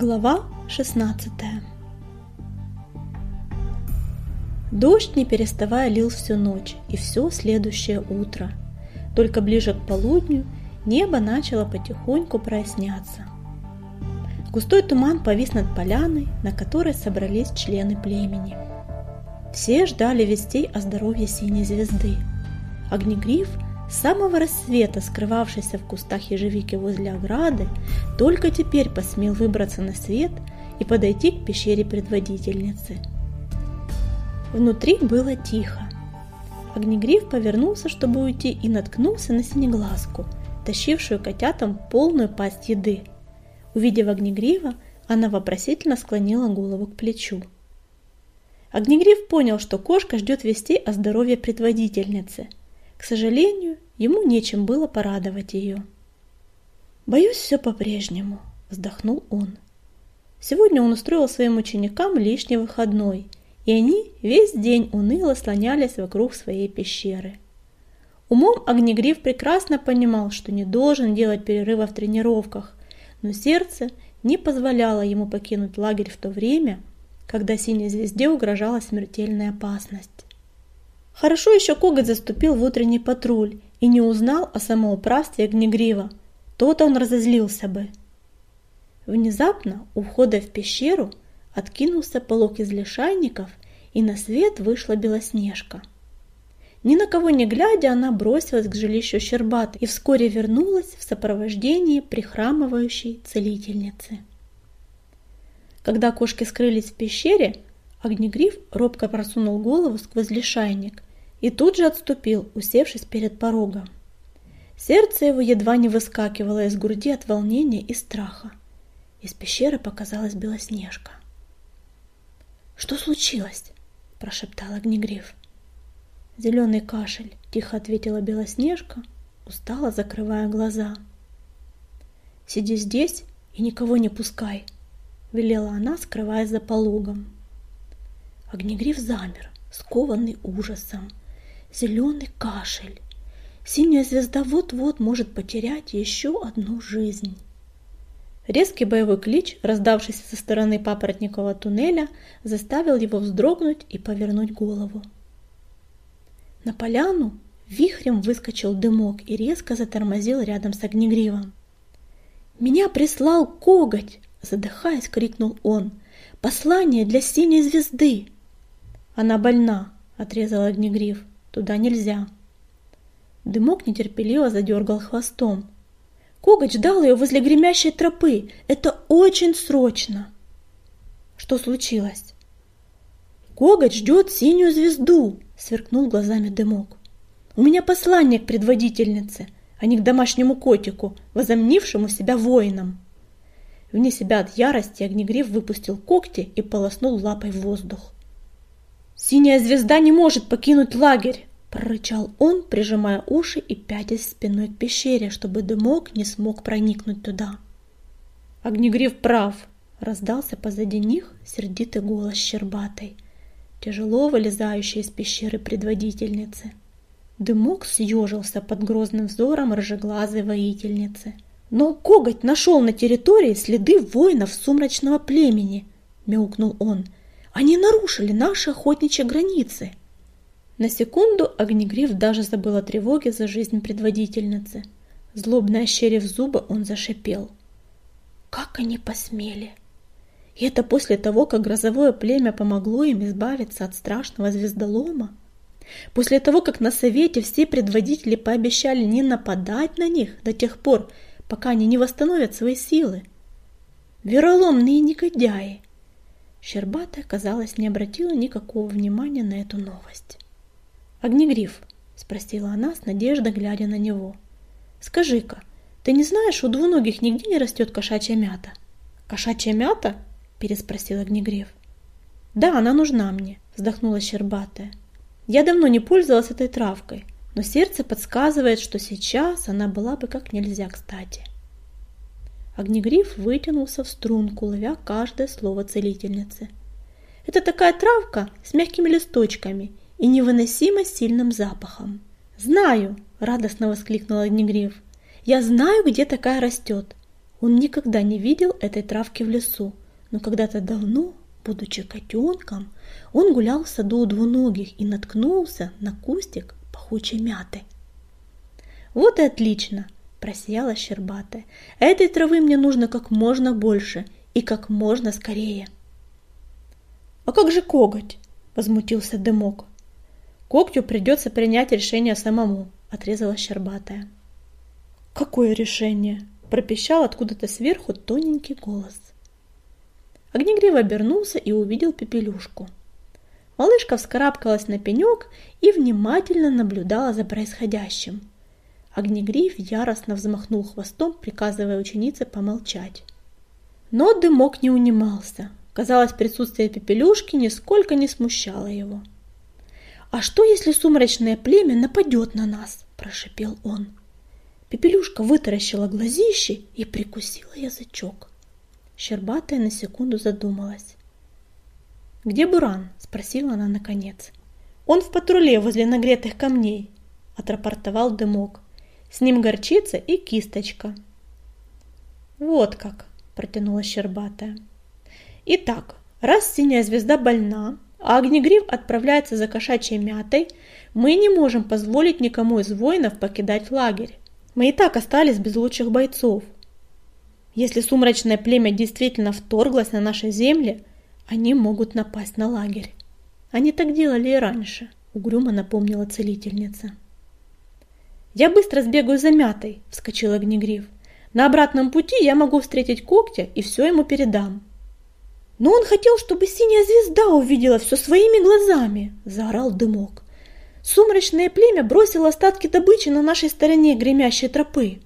Глава 16 Дождь, не переставая, лил всю ночь и все следующее утро. Только ближе к полудню небо начало потихоньку проясняться. Густой туман повис над поляной, на которой собрались члены племени. Все ждали вестей о здоровье синей звезды. Огнегриф – с самого рассвета, скрывавшийся в кустах ежевики возле ограды, только теперь посмел выбраться на свет и подойти к пещере предводительницы. Внутри было тихо. Огнегриф повернулся, чтобы уйти, и наткнулся на синеглазку, тащившую котятам полную пасть еды. Увидев Огнегрива, она вопросительно склонила голову к плечу. Огнегриф понял, что кошка ждет вестей о здоровье предводительницы – к сожалению, ему нечем было порадовать ее. «Боюсь, все по-прежнему», – вздохнул он. Сегодня он устроил своим ученикам лишний выходной, и они весь день уныло слонялись вокруг своей пещеры. Умом Огнегриф прекрасно понимал, что не должен делать перерыва в тренировках, но сердце не позволяло ему покинуть лагерь в то время, когда синей звезде угрожала смертельная опасность. Хорошо еще коготь заступил в утренний патруль и не узнал о самоуправстве Огнегрива. То-то он разозлился бы. Внезапно у входа в пещеру откинулся полог из лишайников, и на свет вышла Белоснежка. Ни на кого не глядя, она бросилась к жилищу Щербаты и вскоре вернулась в сопровождении прихрамывающей целительницы. Когда кошки скрылись в пещере, Огнегриф робко просунул голову сквозь лишайник и тут же отступил, усевшись перед порогом. Сердце его едва не выскакивало из груди от волнения и страха. Из пещеры показалась Белоснежка. «Что случилось?» – прошептал Огнегриф. «Зеленый кашель», – тихо ответила Белоснежка, устало закрывая глаза. «Сиди здесь и никого не пускай», – велела она, скрываясь за пологом. Огнегриф замер, скованный ужасом зеленый кашель. Синяя звезда вот-вот может потерять еще одну жизнь. Резкий боевой клич, раздавшийся со стороны папоротникового туннеля, заставил его вздрогнуть и повернуть голову. На поляну вихрем выскочил дымок и резко затормозил рядом с огнегривом. «Меня прислал коготь!» – задыхаясь, крикнул он. «Послание для синей звезды!» «Она больна!» – отрезал огнегрив. Туда нельзя. Дымок нетерпеливо задергал хвостом. Коготь ждал ее возле гремящей тропы. Это очень срочно. Что случилось? Коготь ждет синюю звезду, сверкнул глазами дымок. У меня послание к предводительнице, а не к домашнему котику, возомнившему себя воином. Вне себя от ярости Огнегриф выпустил когти и полоснул лапой в воздух. «Синяя звезда не может покинуть лагерь!» Прорычал он, прижимая уши и пятясь спиной к пещере, чтобы дымок не смог проникнуть туда. Огнегриф прав, раздался позади них сердитый голос Щербатой, тяжело вылезающий из пещеры предводительницы. Дымок съежился под грозным взором рыжеглазой воительницы. «Но коготь нашел на территории следы воинов сумрачного племени!» — мяукнул он. «Они нарушили наши охотничьи границы!» На секунду Огнегриф даже забыл о тревоге за жизнь предводительницы. Злобно ощерив зубы, он зашипел. Как они посмели! И это после того, как грозовое племя помогло им избавиться от страшного звездолома? После того, как на совете все предводители пообещали не нападать на них до тех пор, пока они не восстановят свои силы? Вероломные негодяи! Щербатая, казалось, не обратила никакого внимания на эту новость. «Огнегриф», — спросила она с надеждой, глядя на него. «Скажи-ка, ты не знаешь, у двуногих нигде не растет кошачья мята?» «Кошачья мята?» — переспросил Огнегриф. «Да, она нужна мне», — вздохнула Щербатая. «Я давно не пользовалась этой травкой, но сердце подсказывает, что сейчас она была бы как нельзя кстати». Огнегриф вытянулся в струнку, ловя каждое слово целительницы. «Это такая травка с мягкими листочками и невыносимо сильным запахом. «Знаю!» – радостно воскликнул Огнегриф. «Я знаю, где такая растет. Он никогда не видел этой травки в лесу, но когда-то давно, будучи котенком, он гулял в саду у двуногих и наткнулся на кустик пахучей мяты. «Вот и отлично!» – просияла Щербатая. «Этой травы мне нужно как можно больше и как можно скорее!» «А как же коготь?» – возмутился Дымок. «Когтю придется принять решение самому», – отрезала Щербатая. «Какое решение?» – пропищал откуда-то сверху тоненький голос. Огнегрив обернулся и увидел Пепелюшку. Малышка вскарабкалась на пенек и внимательно наблюдала за происходящим. Огнегриф яростно взмахнул хвостом, приказывая ученице помолчать. Но дымок не унимался. Казалось, присутствие Пепелюшки нисколько не смущало его. «А что, если сумрачное племя нападет на нас?» – прошипел он. Пепелюшка вытаращила глазище и прикусила язычок. Щербатая на секунду задумалась. «Где Буран?» – спросила она наконец. «Он в патруле возле нагретых камней», – отрапортовал дымок. «С ним горчица и кисточка». «Вот как», – протянула Щербатая. «Итак, раз синяя звезда больна, а Огнегрив отправляется за кошачьей мятой, мы не можем позволить никому из воинов покидать лагерь. Мы и так остались без лучших бойцов, если сумрачное племя действительно вторглось на наши земли, они могут напасть на лагерь. Они так делали и раньше, угрюмо напомнила целительница. «Я быстро сбегаю за мятой», — вскочил Огнегриф. «На обратном пути я могу встретить когтя и все ему передам». «Но он хотел, чтобы синяя звезда увидела все своими глазами», — заорал дымок. «Сумрачное племя бросило остатки добычи на нашей стороне гремящей тропы».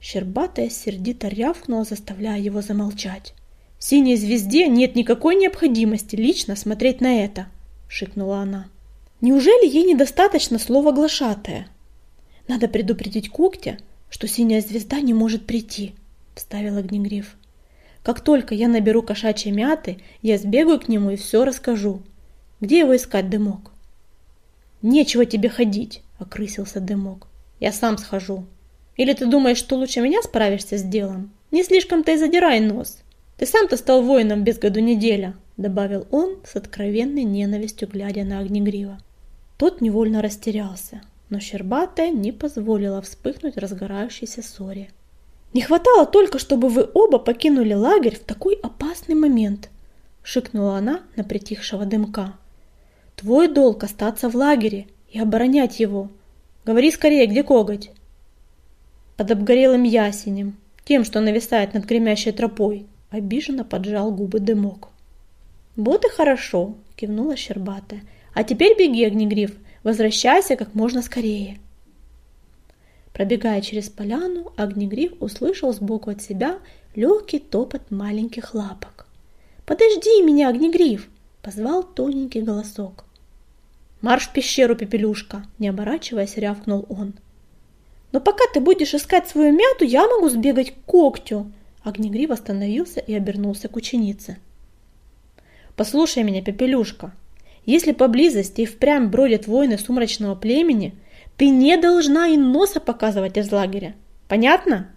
Щербатая сердито рявкнула, заставляя его замолчать. «Синей звезде нет никакой необходимости лично смотреть на это», — шикнула она. «Неужели ей недостаточно слова глашатая? Надо предупредить когтя, что синяя звезда не может прийти», — вставил Огнегриф. «Как только я наберу кошачьей мяты, я сбегаю к нему и все расскажу. Где его искать, Дымок?» «Нечего тебе ходить», — окрысился Дымок. «Я сам схожу». Или ты думаешь, что лучше меня справишься с делом? Не слишком-то и задирай нос. Ты сам-то стал воином без году неделя, добавил он с откровенной ненавистью, глядя на Огнегрива. Тот невольно растерялся, но Щербатая не позволила вспыхнуть разгорающейся ссоре. «Не хватало только, чтобы вы оба покинули лагерь в такой опасный момент», — шикнула она на притихшего дымка. «Твой долг остаться в лагере и оборонять его. Говори скорее, где коготь?» под обгорелым ясенем, тем, что нависает над гремящей тропой. Обиженно поджал губы дымок. «Вот и хорошо», — кивнула Щербатая. «А теперь беги, Огнегриф, возвращайся как можно скорее». Пробегая через поляну, Огнегриф услышал сбоку от себя легкий топот маленьких лапок. «Подожди меня, Огнегриф!» — позвал тоненький голосок. «Марш в пещеру, Пепелюшка!» — не оборачиваясь, рявкнул он. Но пока ты будешь искать свою мяту, я могу сбегать к когтю. Огнегрив остановился и обернулся к ученице. Послушай меня, Пепелюшка. Если поблизости и впрямь бродят воины сумрачного племени, ты не должна и носа показывать из лагеря. Понятно?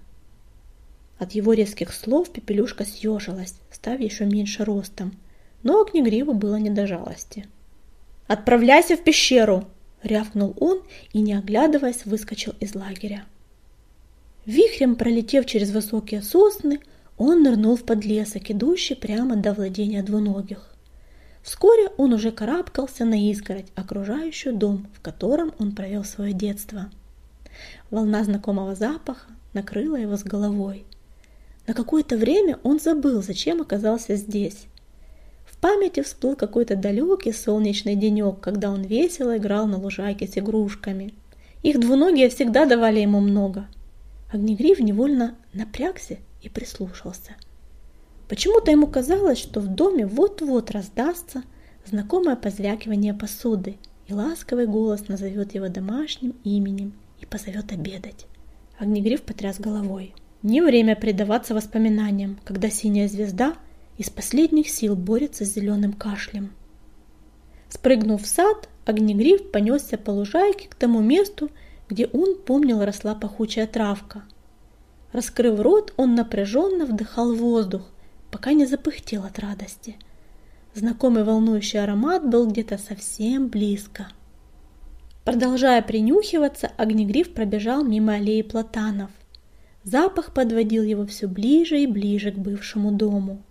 От его резких слов Пепелюшка съежилась, став еще меньше ростом. Но Огнегриву было не до жалости. «Отправляйся в пещеру!» рявкнул он и, не оглядываясь, выскочил из лагеря. Вихрем пролетев через высокие сосны, он нырнул в подлесок, идущий прямо до владения двуногих. Вскоре он уже карабкался на изгородь, окружающую дом, в котором он провел свое детство. Волна знакомого запаха накрыла его с головой. На какое-то время он забыл, зачем оказался здесь, памяти всплыл какой-то далекий солнечный денек, когда он весело играл на лужайке с игрушками. Их двуногие всегда давали ему много. Огнегрив невольно напрягся и прислушался. Почему-то ему казалось, что в доме вот-вот раздастся знакомое позвякивание посуды, и ласковый голос назовет его домашним именем и позовет обедать. Огнегрив потряс головой. Не время предаваться воспоминаниям, когда синяя звезда – из последних сил борется с зеленым кашлем. Спрыгнув в сад, огнегриф понесся по лужайке к тому месту, где он помнил росла пахучая травка. Раскрыв рот, он напряженно вдыхал воздух, пока не запыхтел от радости. Знакомый волнующий аромат был где-то совсем близко. Продолжая принюхиваться, огнегриф пробежал мимо аллеи платанов. Запах подводил его все ближе и ближе к бывшему дому.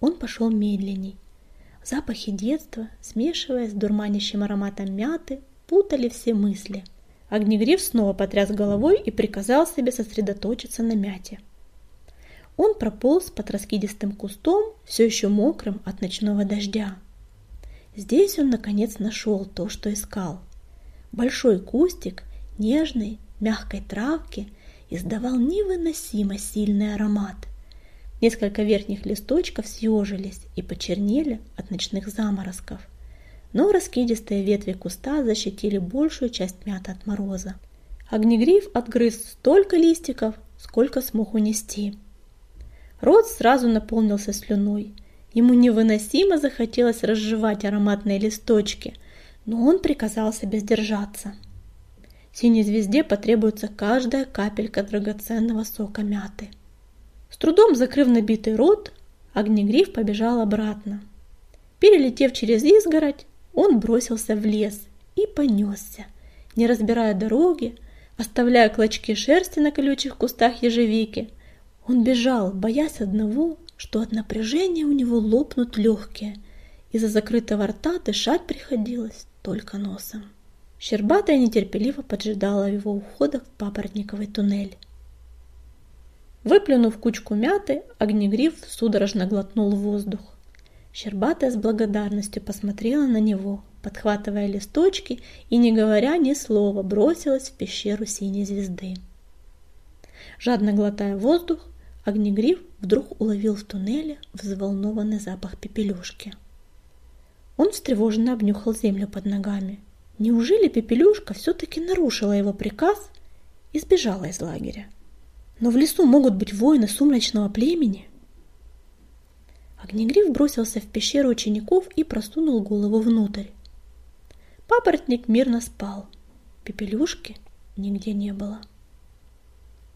Он пошел медленней. Запахи детства, смешиваясь с дурманящим ароматом мяты, путали все мысли. Огнегриф снова потряс головой и приказал себе сосредоточиться на мяте. Он прополз под раскидистым кустом, все еще мокрым от ночного дождя. Здесь он, наконец, нашел то, что искал – Большой кустик нежной, мягкой травки издавал невыносимо сильный аромат. Несколько верхних листочков съежились и почернели от ночных заморозков. Но раскидистые ветви куста защитили большую часть мяты от мороза. Огнегриф отгрыз столько листиков, сколько смог унести. Рот сразу наполнился слюной. Ему невыносимо захотелось разжевать ароматные листочки, но он приказал себе сдержаться. Синей звезде потребуется каждая капелька драгоценного сока мяты. С трудом закрыв набитый рот, Огнегриф побежал обратно. Перелетев через изгородь, он бросился в лес и понесся, не разбирая дороги, оставляя клочки шерсти на колючих кустах ежевики. Он бежал, боясь одного, что от напряжения у него лопнут легкие. Из-за закрытого рта дышать приходилось только носом. Щербатая нетерпеливо поджидала его ухода в папоротниковый туннель. Выплюнув кучку мяты, огнегриф судорожно глотнул воздух. Щербатая с благодарностью посмотрела на него, подхватывая листочки и, не говоря ни слова, бросилась в пещеру синей звезды. Жадно глотая воздух, огнегриф вдруг уловил в туннеле взволнованный запах пепелюшки. Он встревоженно обнюхал землю под ногами. Неужели Пепелюшка все-таки нарушила его приказ и сбежала из лагеря? Но в лесу могут быть воины сумрачного племени. Огнегриф бросился в пещеру учеников и просунул голову внутрь. Папоротник мирно спал. Пепелюшки нигде не было.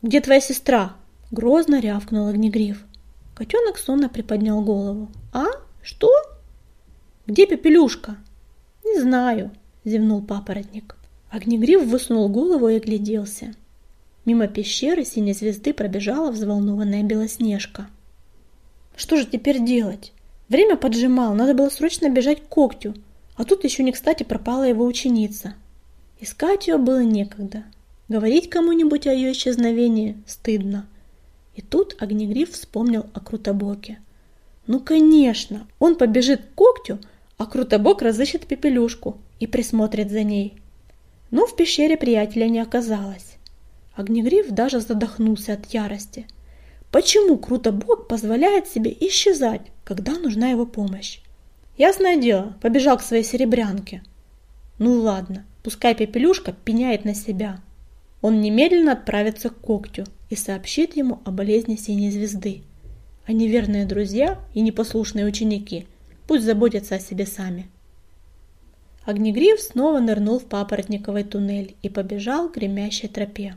«Где твоя сестра?» — грозно рявкнул Огнегриф. Котенок сонно приподнял голову. «А? Что?» Где Пепелюшка? Не знаю, зевнул папоротник. Огнегриф высунул голову и огляделся. Мимо пещеры синей звезды пробежала взволнованная Белоснежка. Что же теперь делать? Время поджимало, надо было срочно бежать к когтю, а тут еще не кстати пропала его ученица. Искать ее было некогда. Говорить кому-нибудь о ее исчезновении стыдно. И тут Огнегриф вспомнил о Крутобоке. Ну, конечно, он побежит к когтю, а Крутобок разыщет Пепелюшку и присмотрит за ней. Но в пещере приятеля не оказалось. Огнегриф даже задохнулся от ярости. Почему Крутобок позволяет себе исчезать, когда нужна его помощь? Ясное дело, побежал к своей серебрянке. Ну ладно, пускай Пепелюшка пеняет на себя. Он немедленно отправится к когтю и сообщит ему о болезни синей звезды. А неверные друзья и непослушные ученики – Пусть заботятся о себе сами. Огнегриф снова нырнул в папоротниковый туннель и побежал к гремящей тропе.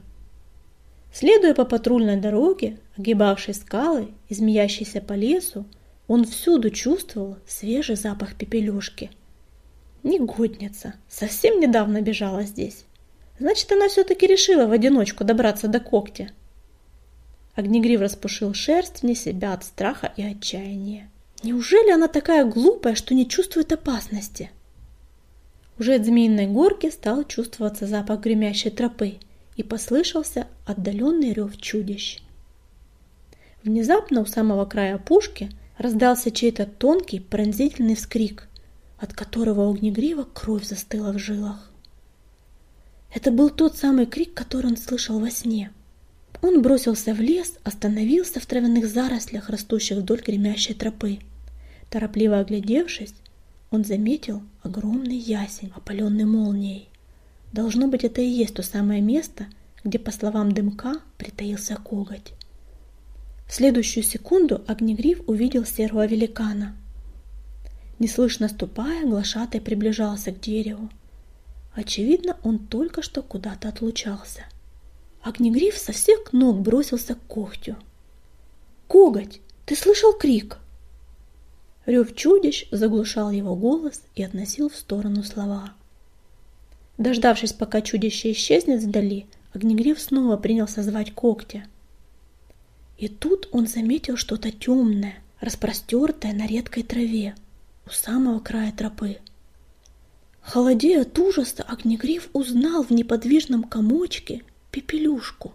Следуя по патрульной дороге, огибавшей скалы и змеящейся по лесу, он всюду чувствовал свежий запах пепелюшки. Негодница, совсем недавно бежала здесь. Значит, она все-таки решила в одиночку добраться до когтя. Огнегрив распушил шерсть вне себя от страха и отчаяния. Неужели она такая глупая, что не чувствует опасности? Уже от змеиной горки стал чувствоваться запах гремящей тропы и послышался отдаленный рев чудищ. Внезапно у самого края опушки раздался чей-то тонкий пронзительный вскрик, от которого у огнегрива кровь застыла в жилах. Это был тот самый крик, который он слышал во сне. Он бросился в лес, остановился в травяных зарослях, растущих вдоль гремящей тропы. Торопливо оглядевшись, он заметил огромный ясень, опаленный молнией. Должно быть, это и есть то самое место, где, по словам дымка, притаился коготь. В следующую секунду Огнегриф увидел серого великана. Неслышно ступая, глашатай приближался к дереву. Очевидно, он только что куда-то отлучался. Огнегриф со всех ног бросился к когтю. «Коготь, ты слышал крик?» Рев чудищ заглушал его голос и относил в сторону слова. Дождавшись, пока чудище исчезнет вдали, Огнегриф снова принялся звать когтя. И тут он заметил что-то темное, распростертое на редкой траве, у самого края тропы. Холодея от ужаса, Огнегриф узнал в неподвижном комочке пепелюшку.